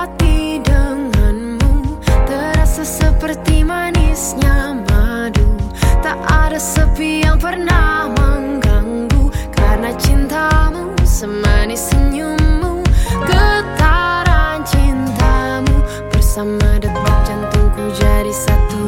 melewati denganmu. Terasa seperti manisnya madu. Tak ada sepi yang pernah mengganggu. Karena cintamu semanis senyummu. Getaran cintamu. Bersama detak jantungku jadi satu.